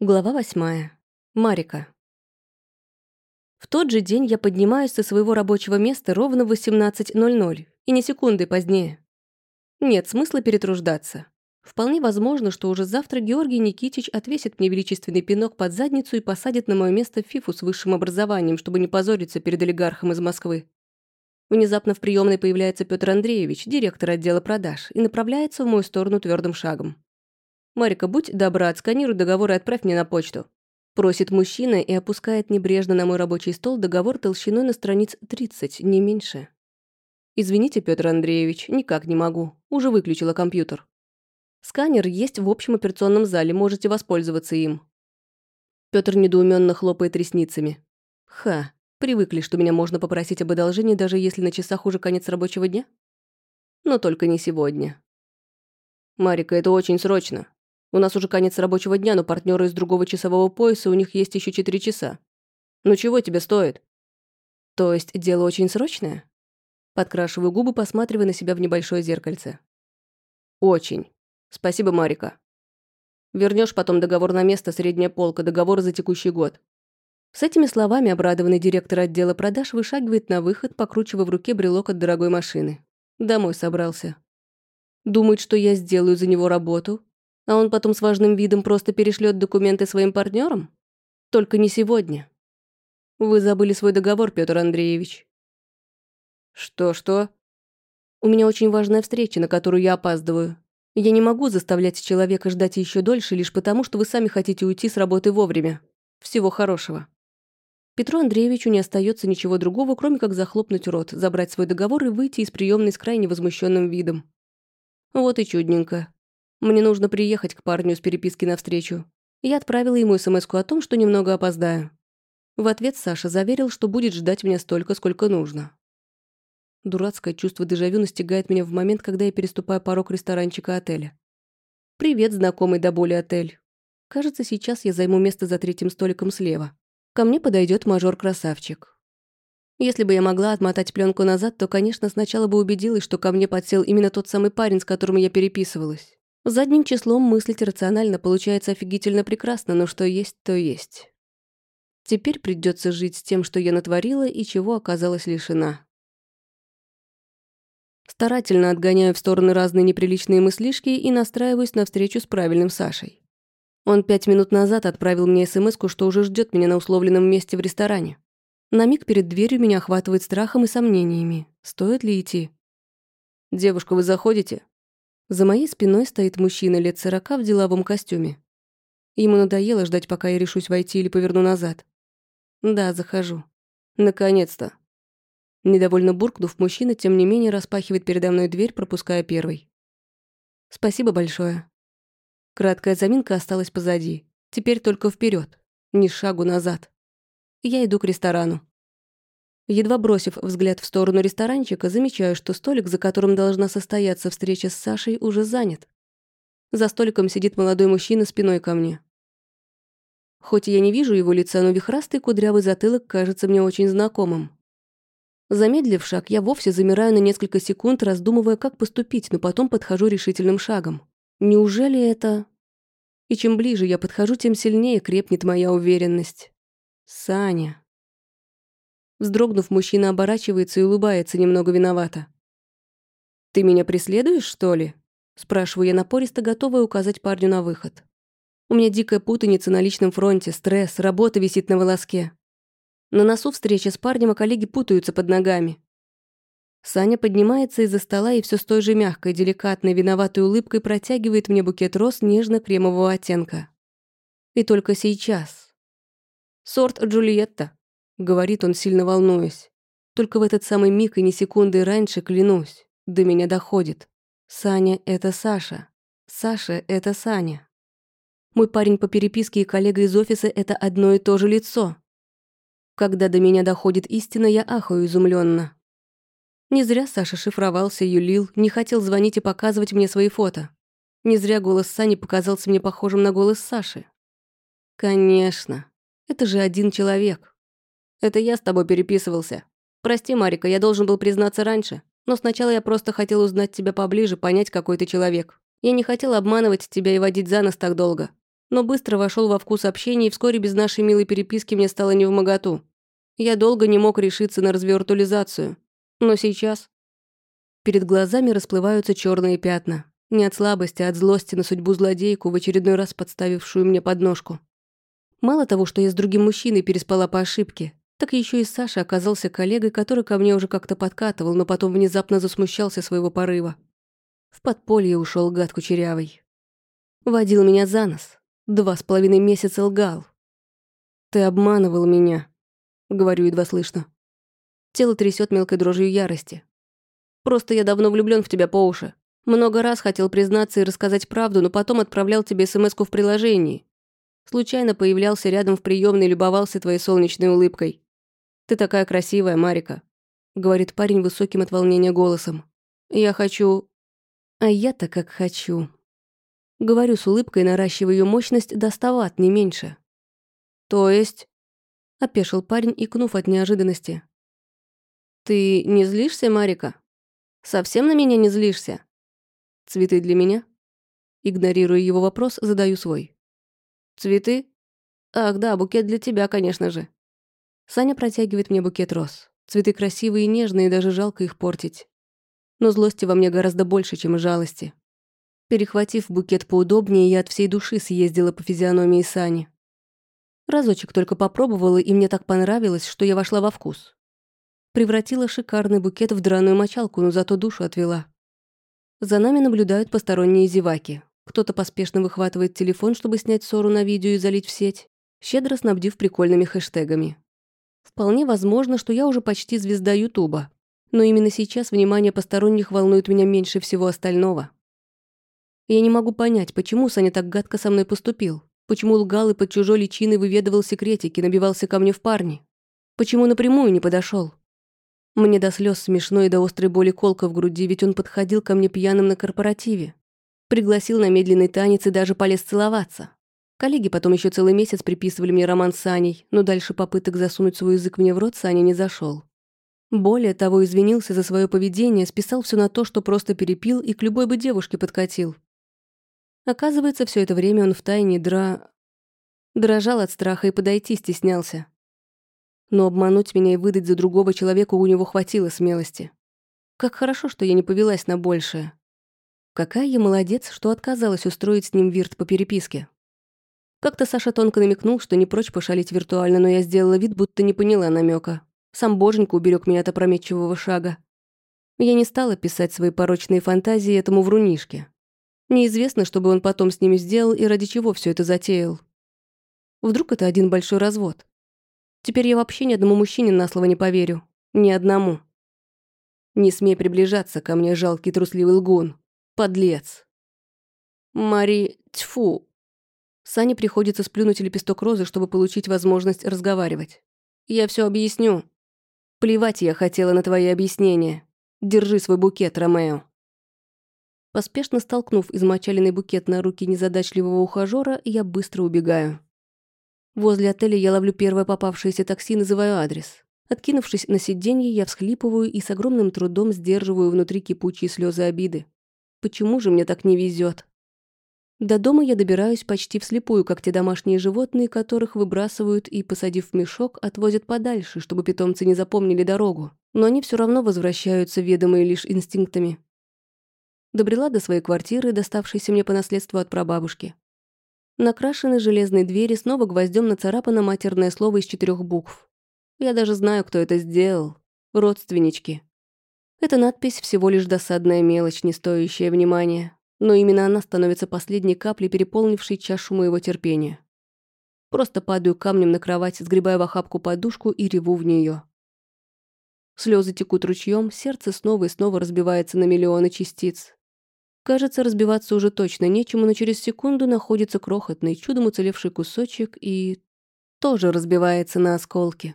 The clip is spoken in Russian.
Глава восьмая. Марика. В тот же день я поднимаюсь со своего рабочего места ровно в 18.00, и ни секунды позднее. Нет смысла перетруждаться. Вполне возможно, что уже завтра Георгий Никитич отвесит мне величественный пинок под задницу и посадит на мое место Фифу с высшим образованием, чтобы не позориться перед олигархом из Москвы. Внезапно в приемной появляется Петр Андреевич, директор отдела продаж, и направляется в мою сторону твердым шагом. «Марика, будь добра, отсканируй договор и отправь мне на почту». Просит мужчина и опускает небрежно на мой рабочий стол договор толщиной на страниц 30, не меньше. «Извините, Петр Андреевич, никак не могу. Уже выключила компьютер. Сканер есть в общем операционном зале, можете воспользоваться им». Петр недоуменно хлопает ресницами. «Ха, привыкли, что меня можно попросить об одолжении, даже если на часах уже конец рабочего дня? Но только не сегодня. Марика, это очень срочно. У нас уже конец рабочего дня, но партнеры из другого часового пояса, у них есть еще 4 часа. Ну чего тебе стоит? То есть дело очень срочное? Подкрашиваю губы, посматривая на себя в небольшое зеркальце. Очень. Спасибо, Марика. Вернешь потом договор на место, средняя полка, договор за текущий год. С этими словами обрадованный директор отдела продаж вышагивает на выход, покручивая в руке брелок от дорогой машины. Домой собрался. Думает, что я сделаю за него работу, а он потом с важным видом просто перешлет документы своим партнерам? Только не сегодня. Вы забыли свой договор, Петр Андреевич. Что-что? У меня очень важная встреча, на которую я опаздываю. Я не могу заставлять человека ждать еще дольше, лишь потому, что вы сами хотите уйти с работы вовремя. Всего хорошего. Петру Андреевичу не остается ничего другого, кроме как захлопнуть рот, забрать свой договор и выйти из приемной с крайне возмущенным видом. Вот и чудненько. Мне нужно приехать к парню с переписки навстречу. Я отправила ему смс о том, что немного опоздаю. В ответ Саша заверил, что будет ждать меня столько, сколько нужно. Дурацкое чувство дежавю настигает меня в момент, когда я переступаю порог ресторанчика отеля. «Привет, знакомый до боли отель. Кажется, сейчас я займу место за третьим столиком слева. Ко мне подойдет мажор-красавчик. Если бы я могла отмотать пленку назад, то, конечно, сначала бы убедилась, что ко мне подсел именно тот самый парень, с которым я переписывалась. Задним числом мыслить рационально получается офигительно прекрасно, но что есть, то есть. Теперь придется жить с тем, что я натворила и чего оказалась лишена. Старательно отгоняю в стороны разные неприличные мыслишки и настраиваюсь на встречу с правильным Сашей. Он пять минут назад отправил мне смс что уже ждет меня на условленном месте в ресторане. На миг перед дверью меня охватывает страхом и сомнениями. Стоит ли идти? «Девушка, вы заходите?» За моей спиной стоит мужчина лет сорока в деловом костюме. Ему надоело ждать, пока я решусь войти или поверну назад. Да, захожу. Наконец-то. Недовольно буркнув, мужчина, тем не менее, распахивает передо мной дверь, пропуская первый. Спасибо большое. Краткая заминка осталась позади. Теперь только вперед, ни шагу назад. Я иду к ресторану. Едва бросив взгляд в сторону ресторанчика, замечаю, что столик, за которым должна состояться встреча с Сашей, уже занят. За столиком сидит молодой мужчина спиной ко мне. Хоть я не вижу его лица, но вихрастый кудрявый затылок кажется мне очень знакомым. Замедлив шаг, я вовсе замираю на несколько секунд, раздумывая, как поступить, но потом подхожу решительным шагом. Неужели это... И чем ближе я подхожу, тем сильнее крепнет моя уверенность. Саня. Вздрогнув, мужчина оборачивается и улыбается немного виновато. «Ты меня преследуешь, что ли?» Спрашиваю я напористо, готовая указать парню на выход. У меня дикая путаница на личном фронте, стресс, работа висит на волоске. На носу встреча с парнем, а коллеги путаются под ногами. Саня поднимается из-за стола и все с той же мягкой, деликатной, виноватой улыбкой протягивает мне букет роз нежно-кремового оттенка. И только сейчас. Сорт Джульетта. Говорит он, сильно волнуясь. Только в этот самый миг и не секунды раньше, клянусь, до меня доходит. Саня — это Саша. Саша — это Саня. Мой парень по переписке и коллега из офиса — это одно и то же лицо. Когда до меня доходит истина, я ахаю изумленно. Не зря Саша шифровался, юлил, не хотел звонить и показывать мне свои фото. Не зря голос Сани показался мне похожим на голос Саши. Конечно, это же один человек. Это я с тобой переписывался. Прости, Марика, я должен был признаться раньше. Но сначала я просто хотел узнать тебя поближе, понять, какой ты человек. Я не хотел обманывать тебя и водить за нос так долго. но быстро вошел во вкус общения, и вскоре без нашей милой переписки мне стало невмоготу. Я долго не мог решиться на развиртуализацию. Но сейчас... Перед глазами расплываются черные пятна. Не от слабости, а от злости на судьбу злодейку, в очередной раз подставившую мне подножку. Мало того, что я с другим мужчиной переспала по ошибке, так еще и Саша оказался коллегой, который ко мне уже как-то подкатывал, но потом внезапно засмущался своего порыва. В подполье ушел гад кучерявый. Водил меня за нос. Два с половиной месяца лгал. «Ты обманывал меня», — говорю едва слышно. Тело трясет мелкой дрожью ярости. «Просто я давно влюблен в тебя по уши. Много раз хотел признаться и рассказать правду, но потом отправлял тебе смс в приложении. Случайно появлялся рядом в приемной и любовался твоей солнечной улыбкой. «Ты такая красивая, Марика», — говорит парень высоким от волнения голосом. «Я хочу...» «А я-то как хочу». Говорю с улыбкой, наращивая ее мощность до ста ватт, не меньше. «То есть...» — опешил парень, икнув от неожиданности. «Ты не злишься, Марика? Совсем на меня не злишься? Цветы для меня?» Игнорируя его вопрос, задаю свой. «Цветы? Ах, да, букет для тебя, конечно же. Саня протягивает мне букет роз. Цветы красивые и нежные, даже жалко их портить. Но злости во мне гораздо больше, чем жалости. Перехватив букет поудобнее, я от всей души съездила по физиономии Сани. Разочек только попробовала, и мне так понравилось, что я вошла во вкус. Превратила шикарный букет в драную мочалку, но зато душу отвела. За нами наблюдают посторонние зеваки. Кто-то поспешно выхватывает телефон, чтобы снять ссору на видео и залить в сеть, щедро снабдив прикольными хэштегами. Вполне возможно, что я уже почти звезда Ютуба. Но именно сейчас внимание посторонних волнует меня меньше всего остального. Я не могу понять, почему Саня так гадко со мной поступил. Почему лгал и под чужой личиной выведывал секретики, набивался ко мне в парни. Почему напрямую не подошел? Мне до слез смешно и до острой боли колка в груди, ведь он подходил ко мне пьяным на корпоративе. Пригласил на медленный танец и даже полез целоваться. Коллеги потом еще целый месяц приписывали мне роман с Аней, но дальше попыток засунуть свой язык мне в рот Саня не зашел. Более того, извинился за свое поведение, списал все на то, что просто перепил и к любой бы девушке подкатил. Оказывается, все это время он втайне дра... дрожал от страха и подойти стеснялся. Но обмануть меня и выдать за другого человека у него хватило смелости. Как хорошо, что я не повелась на большее. Какая я молодец, что отказалась устроить с ним вирт по переписке. Как-то Саша тонко намекнул, что не прочь пошалить виртуально, но я сделала вид, будто не поняла намека. Сам боженька уберег меня от опрометчивого шага. Я не стала писать свои порочные фантазии этому врунишке. Неизвестно, что бы он потом с ними сделал и ради чего все это затеял. Вдруг это один большой развод. Теперь я вообще ни одному мужчине на слово не поверю. Ни одному. Не смей приближаться ко мне, жалкий трусливый лгун. Подлец. Мари... Тьфу, Сане приходится сплюнуть лепесток розы, чтобы получить возможность разговаривать. «Я все объясню». «Плевать я хотела на твои объяснения. Держи свой букет, Ромео». Поспешно столкнув измочаленный букет на руки незадачливого ухажера, я быстро убегаю. Возле отеля я ловлю первое попавшееся такси, называю адрес. Откинувшись на сиденье, я всхлипываю и с огромным трудом сдерживаю внутри кипучие слезы обиды. Почему же мне так не везет? До дома я добираюсь почти вслепую, как те домашние животные, которых выбрасывают и, посадив в мешок, отвозят подальше, чтобы питомцы не запомнили дорогу. Но они все равно возвращаются, ведомые лишь инстинктами. Добрела до своей квартиры, доставшейся мне по наследству от прабабушки. Накрашены железные двери, снова гвоздем нацарапано матерное слово из четырех букв. Я даже знаю, кто это сделал. Родственнички. Эта надпись всего лишь досадная мелочь, не стоящая внимания но именно она становится последней каплей, переполнившей чашу моего терпения. Просто падаю камнем на кровать, сгребая в охапку подушку и реву в нее. Слезы текут ручьем, сердце снова и снова разбивается на миллионы частиц. Кажется, разбиваться уже точно нечему, но через секунду находится крохотный, чудом уцелевший кусочек и... тоже разбивается на осколки.